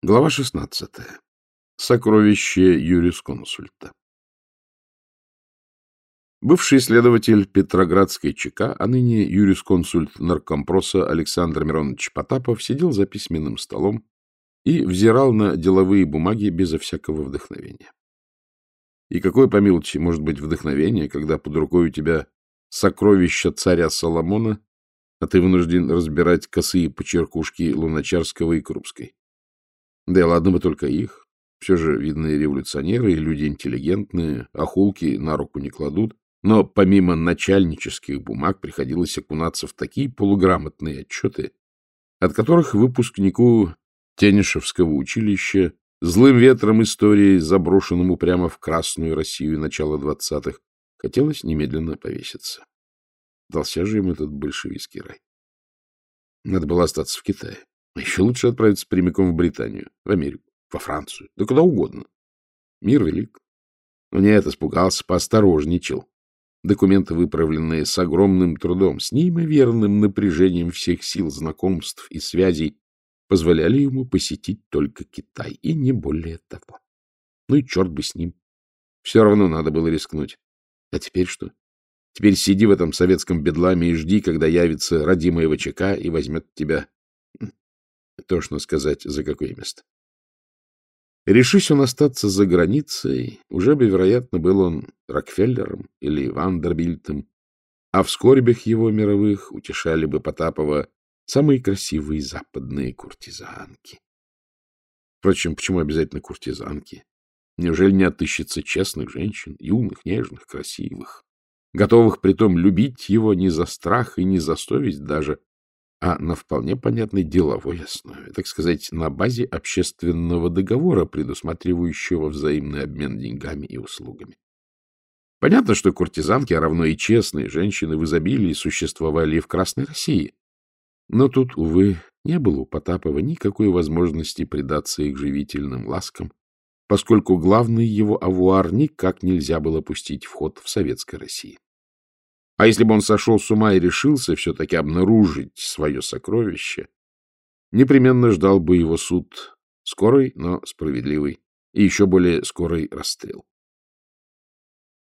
Глава 16. Сокровище юрисконсульта. Бывший следователь Петроградской ЧК, а ныне юрисконсульт наркомпроса Александр Миронович Потапов сидел за письменным столом и взирал на деловые бумаги безо всякого вдохновения. И какое, по может быть вдохновение, когда под рукой у тебя сокровища царя Соломона, а ты вынужден разбирать косые почеркушки Луначарского и Крупской? Да и ладно бы только их. Все же видные революционеры и люди интеллигентные, охулки на руку не кладут. Но помимо начальнических бумаг приходилось окунаться в такие полуграмотные отчеты, от которых выпускнику Тенишевского училища злым ветром истории, заброшенному прямо в Красную Россию начала двадцатых, хотелось немедленно повеситься. Дался же им этот большевистский рай. Надо было остаться в Китае. Еще лучше отправиться прямиком в Британию, в Америку, во Францию, да куда угодно. Мир велик. Но нет, испугался, поосторожничал. Документы, выправленные с огромным трудом, с неимоверным напряжением всех сил, знакомств и связей, позволяли ему посетить только Китай, и не более того. Ну и черт бы с ним. Все равно надо было рискнуть. А теперь что? Теперь сиди в этом советском бедламе и жди, когда явится родимая ВЧК и возьмет тебя Тошно сказать, за какое место. Решись он остаться за границей, уже бы, вероятно, был он Рокфеллером или Вандербильтом, а в скорбях его мировых утешали бы Потапова самые красивые западные куртизанки. Впрочем, почему обязательно куртизанки? Неужели не отыщется честных женщин, юных, нежных, красивых, готовых притом любить его не за страх и не за совесть даже, а на вполне понятной деловой основе, так сказать, на базе общественного договора, предусматривающего взаимный обмен деньгами и услугами. Понятно, что куртизанки, а равно и честные женщины в изобилии существовали и в Красной России. Но тут, увы, не было у Потапова никакой возможности предаться их живительным ласкам, поскольку главный его авуар никак нельзя было пустить в ход в Советской России. А если бы он сошел с ума и решился все-таки обнаружить свое сокровище, непременно ждал бы его суд, скорый, но справедливый, и еще более скорый расстрел.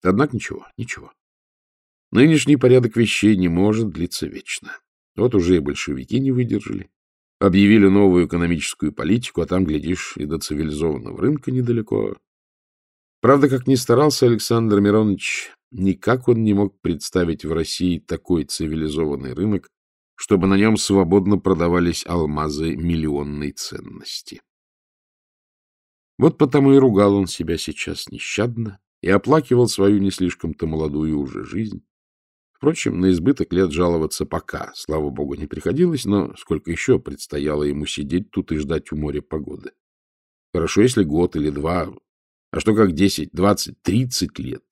Однако ничего, ничего. Нынешний порядок вещей не может длиться вечно. Вот уже и большевики не выдержали. Объявили новую экономическую политику, а там, глядишь, и до цивилизованного рынка недалеко. Правда, как ни старался Александр Миронович, Никак он не мог представить в России такой цивилизованный рынок, чтобы на нем свободно продавались алмазы миллионной ценности. Вот потому и ругал он себя сейчас нещадно и оплакивал свою не слишком-то молодую уже жизнь. Впрочем, на избыток лет жаловаться пока, слава богу, не приходилось, но сколько еще предстояло ему сидеть тут и ждать у моря погоды. Хорошо, если год или два, а что как десять, двадцать, тридцать лет.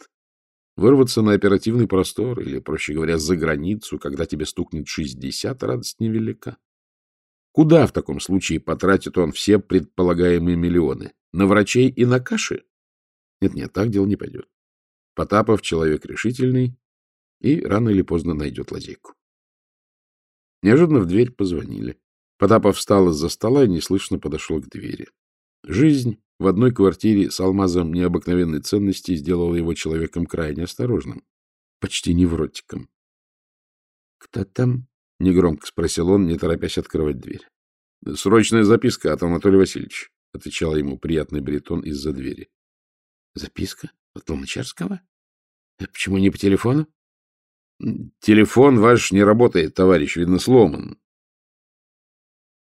Вырваться на оперативный простор или, проще говоря, за границу, когда тебе стукнет шестьдесят, радость невелика. Куда в таком случае потратит он все предполагаемые миллионы? На врачей и на каши? Нет-нет, так дело не пойдет. Потапов человек решительный и рано или поздно найдет лазейку. Неожиданно в дверь позвонили. Потапов встал из-за стола и неслышно подошел к двери. Жизнь в одной квартире с алмазом необыкновенной ценности сделала его человеком крайне осторожным, почти невротиком. — Кто там? — негромко спросил он, не торопясь открывать дверь. — Срочная записка от Анатолия Васильевича, — отвечал ему приятный баритон из-за двери. — Записка? От Луначарского? А почему не по телефону? — Телефон ваш не работает, товарищ, видно, сломан.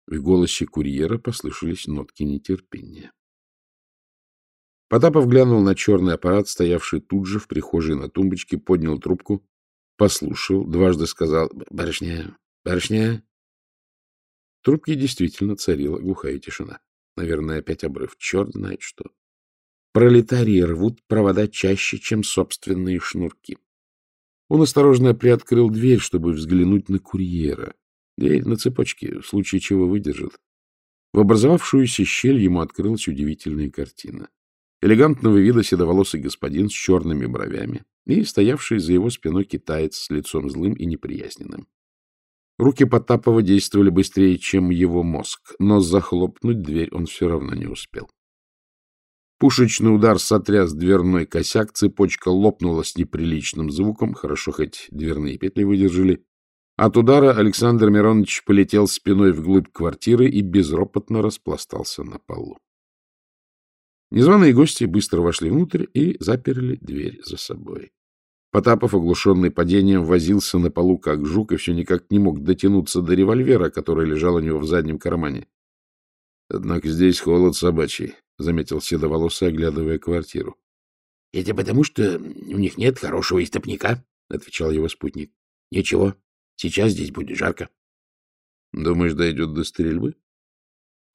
В голосе курьера послышались нотки нетерпения. Потапов глянул на черный аппарат, стоявший тут же в прихожей на тумбочке, поднял трубку, послушал, дважды сказал «Барышня, барышня». В трубке действительно царила глухая тишина. Наверное, опять обрыв. Черт знает что. Пролетарии рвут провода чаще, чем собственные шнурки. Он осторожно приоткрыл дверь, чтобы взглянуть на курьера. Дверь на цепочке, в случае чего выдержит. В образовавшуюся щель ему открылась удивительная картина элегантного вида седоволосый господин с черными бровями и стоявший за его спиной китаец с лицом злым и неприязненным. Руки Потапова действовали быстрее, чем его мозг, но захлопнуть дверь он все равно не успел. Пушечный удар сотряс дверной косяк, цепочка лопнула с неприличным звуком, хорошо хоть дверные петли выдержали. От удара Александр Миронович полетел спиной вглубь квартиры и безропотно распластался на полу. Незваные гости быстро вошли внутрь и заперли дверь за собой. Потапов, оглушенный падением, возился на полу, как жук, и все никак не мог дотянуться до револьвера, который лежал у него в заднем кармане. — Однако здесь холод собачий, — заметил седоволосый, оглядывая квартиру. — Это потому, что у них нет хорошего истопника, — отвечал его спутник. — Ничего, сейчас здесь будет жарко. — Думаешь, дойдет до стрельбы?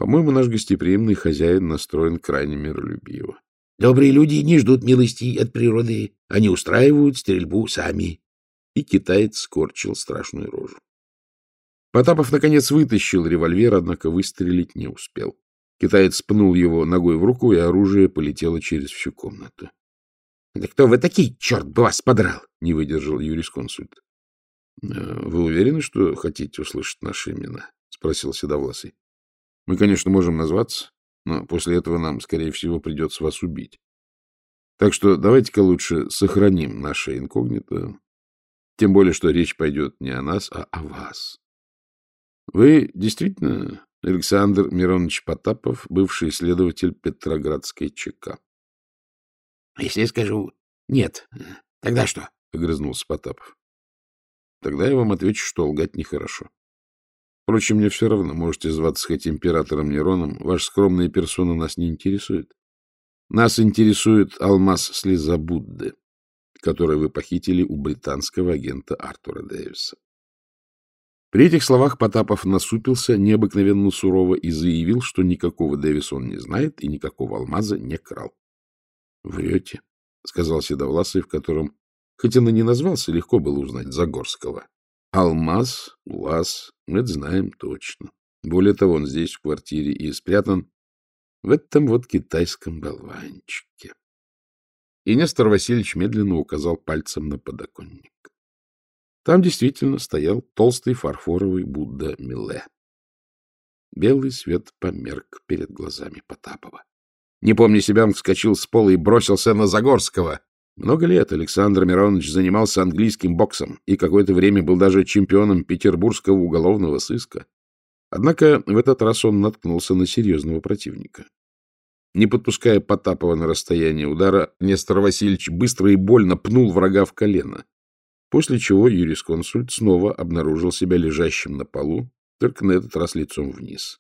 По-моему, наш гостеприимный хозяин настроен крайне миролюбиво. Добрые люди не ждут милости от природы, они устраивают стрельбу сами. И китаец скорчил страшную рожу. Потапов, наконец, вытащил револьвер, однако выстрелить не успел. Китаец пнул его ногой в руку, и оружие полетело через всю комнату. — Да кто вы такие, черт бы вас подрал? — не выдержал юрисконсульт. — Вы уверены, что хотите услышать наши имена? — спросил Седовласый. Мы, конечно, можем назваться, но после этого нам, скорее всего, придется вас убить. Так что давайте-ка лучше сохраним наше инкогнито, тем более, что речь пойдет не о нас, а о вас. Вы действительно Александр Миронович Потапов, бывший следователь Петроградской ЧК. — Если я скажу «нет», тогда что? — огрызнулся Потапов. — Тогда я вам отвечу, что лгать нехорошо. Впрочем, мне все равно, можете зваться хоть императором Нероном, ваша скромная персона нас не интересует. Нас интересует алмаз слеза Будды, который вы похитили у британского агента Артура Дэвиса. При этих словах Потапов насупился необыкновенно сурово и заявил, что никакого Дэвиса он не знает и никакого алмаза не крал. — Врете, — сказал Седовласый, в котором, хоть он и не назвался, легко было узнать Загорского. Алмаз у вас, это знаем точно. Более того, он здесь, в квартире, и спрятан в этом вот китайском болванчике. И Нестор Васильевич медленно указал пальцем на подоконник. Там действительно стоял толстый фарфоровый Будда Миле. Белый свет померк перед глазами Потапова. Не помня себя, он вскочил с пола и бросился на Загорского. Много лет Александр Миронович занимался английским боксом и какое-то время был даже чемпионом петербургского уголовного сыска. Однако в этот раз он наткнулся на серьезного противника. Не подпуская Потапова на расстояние удара, Нестор Васильевич быстро и больно пнул врага в колено, после чего юрисконсульт снова обнаружил себя лежащим на полу, только на этот раз лицом вниз.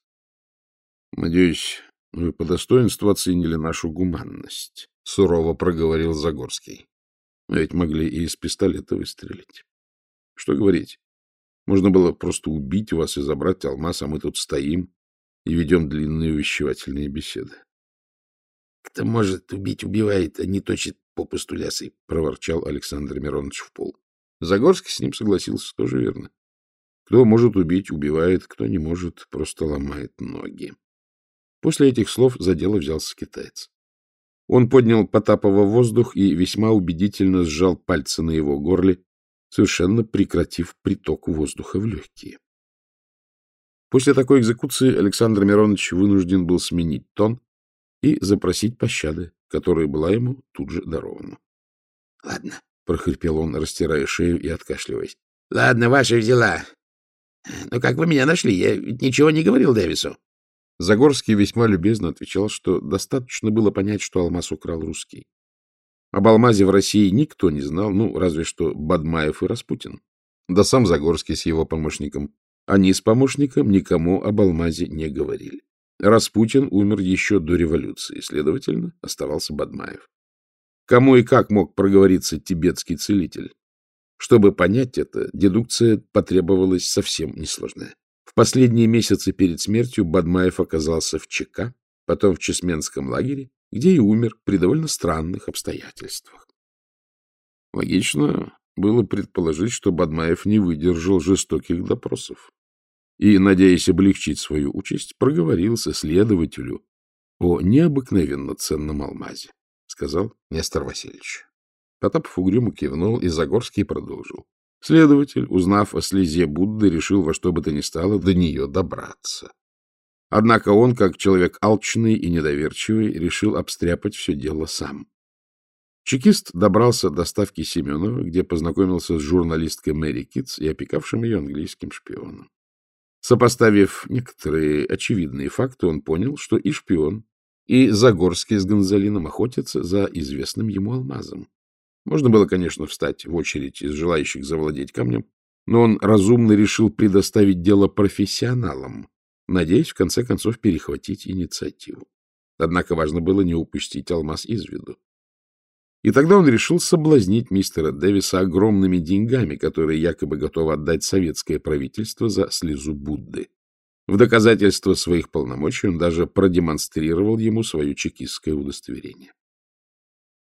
— Надеюсь, вы по достоинству оценили нашу гуманность. — сурово проговорил Загорский. — Ведь могли и из пистолета выстрелить. Что говорить? Можно было просто убить вас и забрать алмаз, а мы тут стоим и ведем длинные увещевательные беседы. — Кто может убить, убивает, а не точит попусту лясы, — проворчал Александр Миронович в пол. Загорский с ним согласился, тоже верно. Кто может убить, убивает, кто не может, просто ломает ноги. После этих слов за дело взялся китаец. Он поднял Потапова в воздух и весьма убедительно сжал пальцы на его горле, совершенно прекратив приток воздуха в легкие. После такой экзекуции Александр Миронович вынужден был сменить тон и запросить пощады, которая была ему тут же дарована. — Ладно, — прохрипел он, растирая шею и откашливаясь. — Ладно, ваши взяла. Но как вы меня нашли? Я ведь ничего не говорил Дэвису. Загорский весьма любезно отвечал, что достаточно было понять, что алмаз украл русский. Об алмазе в России никто не знал, ну, разве что Бадмаев и Распутин. Да сам Загорский с его помощником. Они с помощником никому об алмазе не говорили. Распутин умер еще до революции, следовательно, оставался Бадмаев. Кому и как мог проговориться тибетский целитель? Чтобы понять это, дедукция потребовалась совсем несложная. В последние месяцы перед смертью Бадмаев оказался в ЧК, потом в Чесменском лагере, где и умер при довольно странных обстоятельствах. Логично было предположить, что Бадмаев не выдержал жестоких допросов и, надеясь облегчить свою участь, проговорился следователю о необыкновенно ценном алмазе, сказал Нестор Васильевич. Потапов угрюмо кивнул, и Загорский продолжил. Следователь, узнав о слезе Будды, решил во что бы то ни стало до нее добраться. Однако он, как человек алчный и недоверчивый, решил обстряпать все дело сам. Чекист добрался до ставки Семенова, где познакомился с журналисткой Мэри Китс и опекавшим ее английским шпионом. Сопоставив некоторые очевидные факты, он понял, что и шпион, и Загорский с Гонзалином охотятся за известным ему алмазом. Можно было, конечно, встать в очередь из желающих завладеть камнем, но он разумно решил предоставить дело профессионалам, надеясь, в конце концов, перехватить инициативу. Однако важно было не упустить алмаз из виду. И тогда он решил соблазнить мистера Дэвиса огромными деньгами, которые якобы готово отдать советское правительство за слезу Будды. В доказательство своих полномочий он даже продемонстрировал ему свое чекистское удостоверение.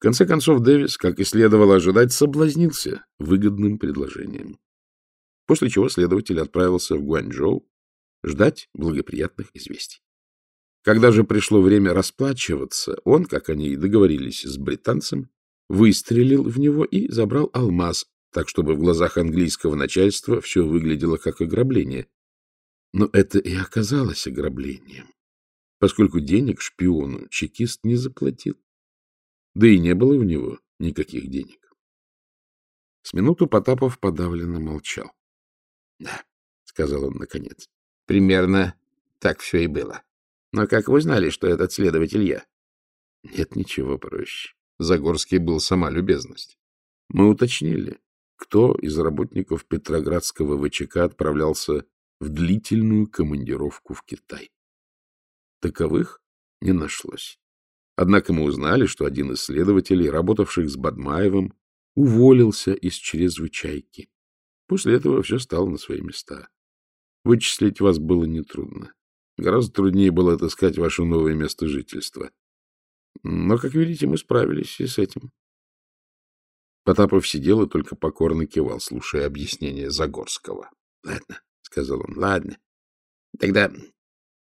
Конце концов, Дэвис, как и следовало ожидать, соблазнился выгодным предложением. После чего следователь отправился в Гуанчжоу ждать благоприятных известий. Когда же пришло время расплачиваться, он, как они и договорились с британцем, выстрелил в него и забрал алмаз, так чтобы в глазах английского начальства все выглядело как ограбление. Но это и оказалось ограблением, поскольку денег шпиону чекист не заплатил. Да и не было у него никаких денег. С минуту Потапов подавленно молчал. — Да, — сказал он наконец, — примерно так все и было. Но как вы знали, что этот следователь я? — Нет ничего проще. Загорский был сама любезность. Мы уточнили, кто из работников Петроградского ВЧК отправлялся в длительную командировку в Китай. Таковых не нашлось. Однако мы узнали, что один из следователей, работавших с Бадмаевым, уволился из чрезвычайки. После этого все стало на свои места. Вычислить вас было нетрудно. Гораздо труднее было отыскать ваше новое место жительства. Но, как видите, мы справились и с этим. Потапов сидел и только покорно кивал, слушая объяснение Загорского. — Ладно, — сказал он, — ладно. Тогда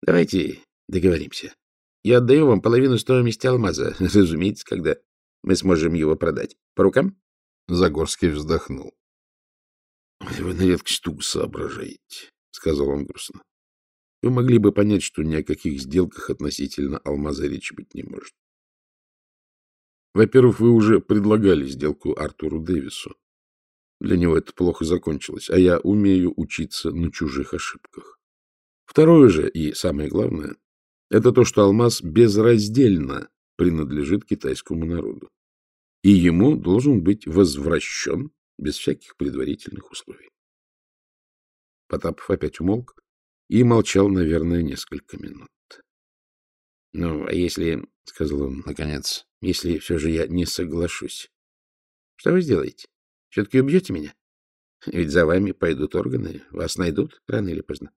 давайте договоримся. Я отдаю вам половину стоимости алмаза, разумеется, когда мы сможем его продать. По рукам? Загорский вздохнул. — Вы на редкость туго соображаете, — сказал он грустно. — Вы могли бы понять, что ни о каких сделках относительно алмаза речи быть не может. Во-первых, вы уже предлагали сделку Артуру Дэвису. Для него это плохо закончилось, а я умею учиться на чужих ошибках. Второе же, и самое главное, это то, что алмаз безраздельно принадлежит китайскому народу. И ему должен быть возвращен без всяких предварительных условий. Потапов опять умолк и молчал, наверное, несколько минут. — Ну, а если, — сказал он наконец, если все же я не соглашусь. Что вы сделаете? Все-таки убьете меня? Ведь за вами пойдут органы, вас найдут рано или поздно.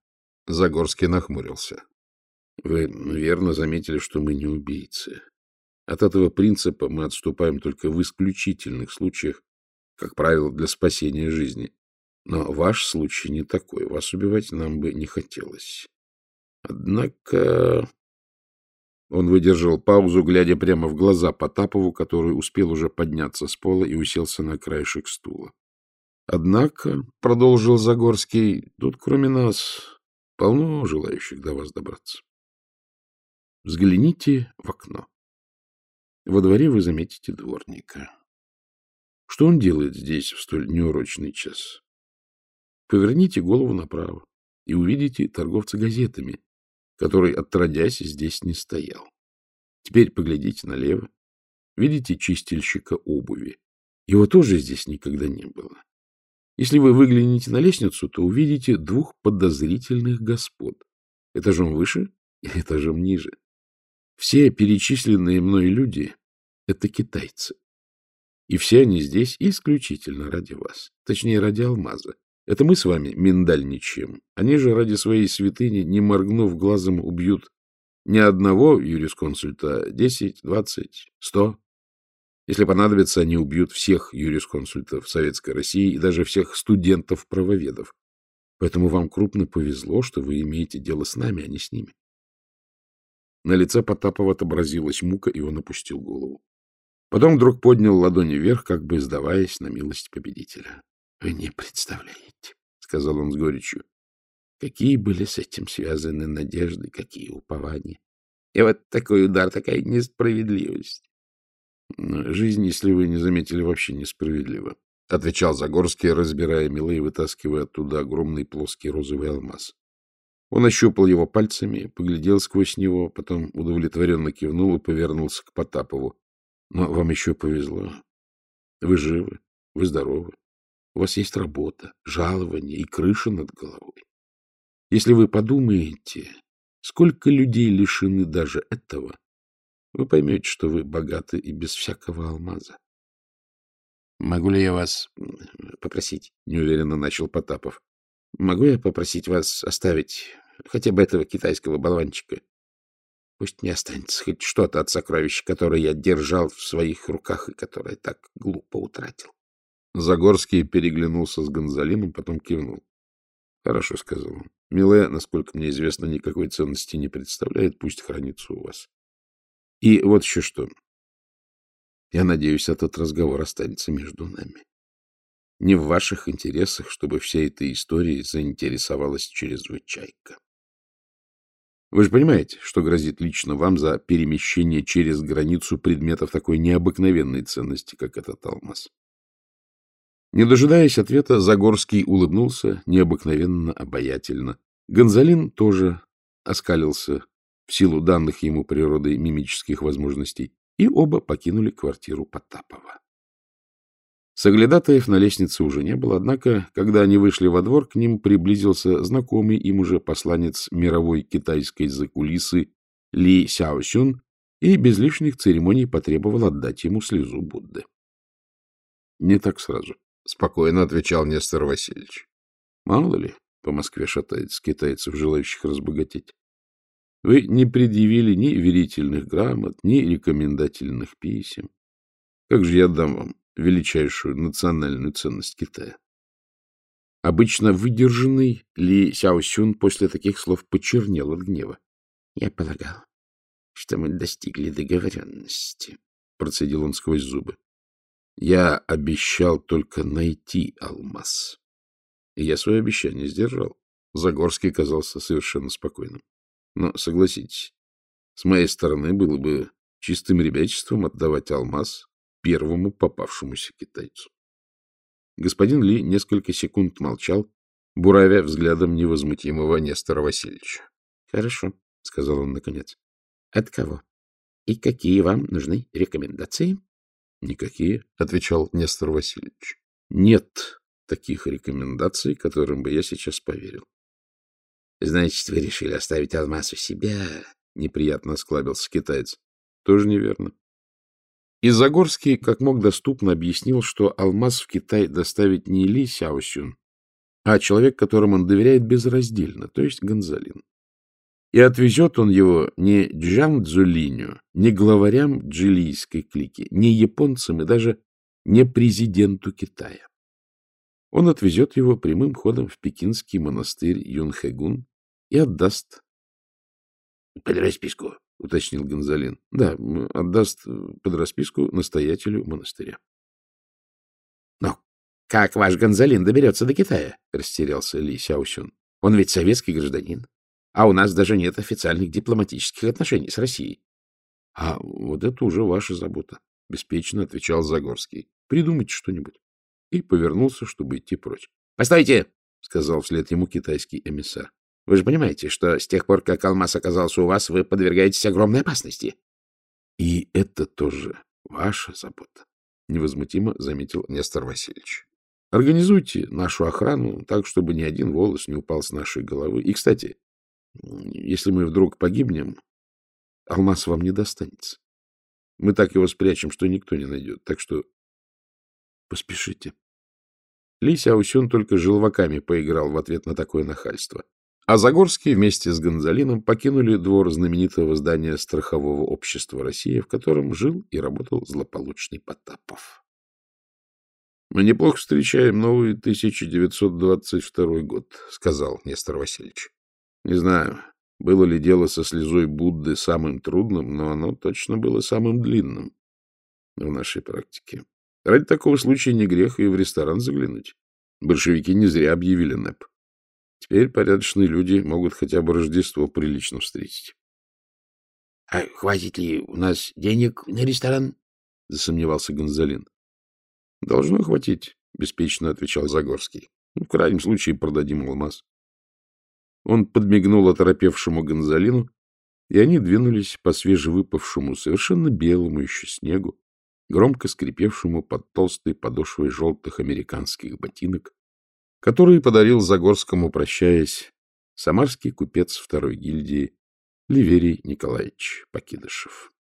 Загорский нахмурился. Вы верно заметили, что мы не убийцы. От этого принципа мы отступаем только в исключительных случаях, как правило, для спасения жизни. Но ваш случай не такой. Вас убивать нам бы не хотелось. Однако он выдержал паузу, глядя прямо в глаза Потапову, который успел уже подняться с пола и уселся на краешек стула. Однако, — продолжил Загорский, — тут кроме нас полно желающих до вас добраться. Взгляните в окно. Во дворе вы заметите дворника. Что он делает здесь в столь неурочный час? Поверните голову направо и увидите торговца газетами, который, отродясь, здесь не стоял. Теперь поглядите налево. Видите чистильщика обуви? Его тоже здесь никогда не было. Если вы выглянете на лестницу, то увидите двух подозрительных господ. Этажом выше и этажом ниже. Все перечисленные мной люди — это китайцы. И все они здесь исключительно ради вас. Точнее, ради алмаза. Это мы с вами миндальничаем. Они же ради своей святыни, не моргнув глазом, убьют не одного юрисконсульта, а десять, двадцать, сто. Если понадобится, они убьют всех юрисконсультов Советской России и даже всех студентов-правоведов. Поэтому вам крупно повезло, что вы имеете дело с нами, а не с ними. На лице Потапова отобразилась мука, и он опустил голову. Потом вдруг поднял ладони вверх, как бы сдаваясь на милость победителя. — Вы не представляете, — сказал он с горечью, — какие были с этим связаны надежды, какие упования. И вот такой удар, такая несправедливость. — Жизнь, если вы не заметили, вообще несправедлива, — отвечал Загорский, разбирая мелы и вытаскивая оттуда огромный плоский розовый алмаз. Он ощупал его пальцами, поглядел сквозь него, потом удовлетворенно кивнул и повернулся к Потапову. — Но вам еще повезло. Вы живы, вы здоровы. У вас есть работа, жалование и крыша над головой. Если вы подумаете, сколько людей лишены даже этого, вы поймете, что вы богаты и без всякого алмаза. — Могу ли я вас попросить? — неуверенно начал Потапов. — Могу я попросить вас оставить хотя бы этого китайского болванчика? Пусть не останется хоть что-то от сокровища, которое я держал в своих руках и которое так глупо утратил. Загорский переглянулся с Гонзалином, потом кивнул. — Хорошо, — сказал он. — Милая, насколько мне известно, никакой ценности не представляет, пусть хранится у вас. И вот еще что. Я надеюсь, этот разговор останется между нами. Не в ваших интересах, чтобы вся эта история заинтересовалась чрезвычайка. Вы же понимаете, что грозит лично вам за перемещение через границу предметов такой необыкновенной ценности, как этот алмаз? Не дожидаясь ответа, Загорский улыбнулся необыкновенно обаятельно. Гонзалин тоже оскалился в силу данных ему природой мимических возможностей, и оба покинули квартиру Потапова. Соглядатаев на лестнице уже не было, однако, когда они вышли во двор, к ним приблизился знакомый им уже посланец мировой китайской закулисы Ли Сяосюн и без лишних церемоний потребовал отдать ему слезу Будды. — Не так сразу, — спокойно отвечал Нестор Васильевич. — Мало ли, по Москве шатается китайцев, желающих разбогатеть. Вы не предъявили ни верительных грамот, ни рекомендательных писем. Как же я дам вам величайшую национальную ценность Китая? Обычно выдержанный Ли Сяосюн после таких слов почернел от гнева. — Я полагал, что мы достигли договоренности, — процедил он сквозь зубы. — Я обещал только найти алмаз. И я свое обещание сдержал. Загорский казался совершенно спокойным. Но, согласитесь, с моей стороны было бы чистым ребячеством отдавать алмаз первому попавшемуся китайцу. Господин Ли несколько секунд молчал, буравя взглядом невозмутимого Нестора Васильевича. — Хорошо, — сказал он наконец. — От кого? И какие вам нужны рекомендации? — Никакие, — отвечал Нестор Васильевич. — Нет таких рекомендаций, которым бы я сейчас поверил. — Значит, вы решили оставить алмаз у себя? — неприятно осклабился китаец. — Тоже неверно. И Загорский как мог доступно объяснил, что алмаз в Китай доставить не Ли Сяосюн, а человек, которому он доверяет безраздельно, то есть Гонзалин. И отвезет он его не Джан Цзулиню, не главарям джилийской клики, не японцам и даже не президенту Китая. Он отвезет его прямым ходом в пекинский монастырь Юнхэгун и отдаст. — Под расписку, — уточнил Гонзалин. — Да, отдаст э, под расписку настоятелю монастыря. — Но как ваш Гонзалин доберется до Китая? — растерялся Ли Сяосюн. — Он ведь советский гражданин, а у нас даже нет официальных дипломатических отношений с Россией. — А вот это уже ваша забота, — беспечно отвечал Загорский. — Придумайте что-нибудь. И повернулся, чтобы идти прочь. — Постойте! — сказал вслед ему китайский эмиссар. Вы же понимаете, что с тех пор, как алмаз оказался у вас, вы подвергаетесь огромной опасности. — И это тоже ваша забота, — невозмутимо заметил Нестор Васильевич. — Организуйте нашу охрану так, чтобы ни один волос не упал с нашей головы. И, кстати, если мы вдруг погибнем, алмаз вам не достанется. Мы так его спрячем, что никто не найдет. Так что поспешите. Ли Сяосюн только желваками поиграл в ответ на такое нахальство. А Загорский вместе с Гонзалином покинули двор знаменитого здания страхового общества России, в котором жил и работал злополучный Потапов. — Мы неплохо встречаем новый 1922 год, — сказал Нестор Васильевич. — Не знаю, было ли дело со слезой Будды самым трудным, но оно точно было самым длинным в нашей практике. Ради такого случая не грех и в ресторан заглянуть. Большевики не зря объявили НЭП. Теперь порядочные люди могут хотя бы Рождество прилично встретить. — А хватит ли у нас денег на ресторан? — засомневался Гонзалин. — Должно хватить, — беспечно отвечал Загорский. Ну, — В крайнем случае продадим алмаз. Он подмигнул оторопевшему Гонзалину, и они двинулись по свежевыпавшему, совершенно белому еще снегу, громко скрипевшему под толстой подошвой желтых американских ботинок, которые подарил Загорскому, прощаясь, самарский купец второй гильдии Ливерий Николаевич Покидышев.